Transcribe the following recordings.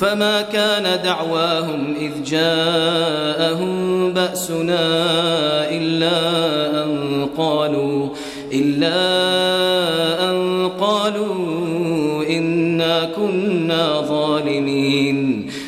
فما كان دعواهم إذ جاءهم بأسنا إلا أن قالوا إلا أن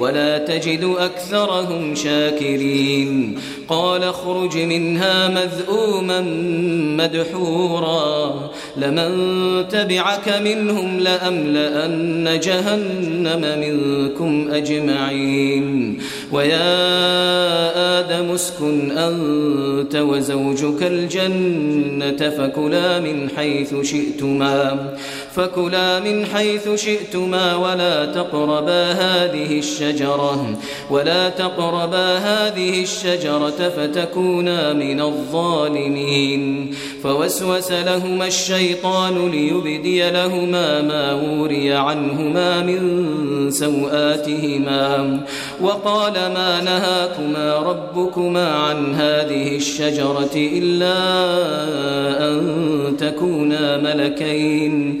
ولا تجد أكثرهم شاكرين. قال اخرج منها مذؤوما مدحورا. لمن تبعك منهم لأملأن جهنم منكم أجمعين. ويا آدم اسكن أنت وزوجك الجنة فكلا من حيث شئتما. فكلا من حيث شئتما ولا تقربا هذه الشجرة ولا تقربا هذه الشجرة فتكونا من الظالمين فوسوس لهما الشيطان ليبدي لهما ما وري عنهما من سوآتهما وقال ما نهاكما ربكما عن هذه الشجرة إلا أن تكونا ملكين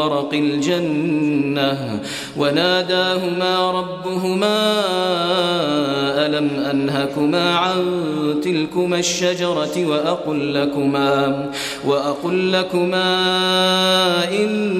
ورق الجنة وناداهما ربهما ألم أنهكما عن تلكما الشجرة وأقل لكما, وأقل لكما إن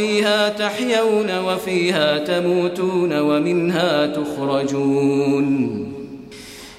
فيها تحيون وفيها تموتون ومنها تخرجون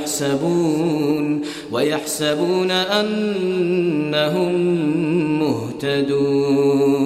يحسبون ويحسبون أنهم مهتدون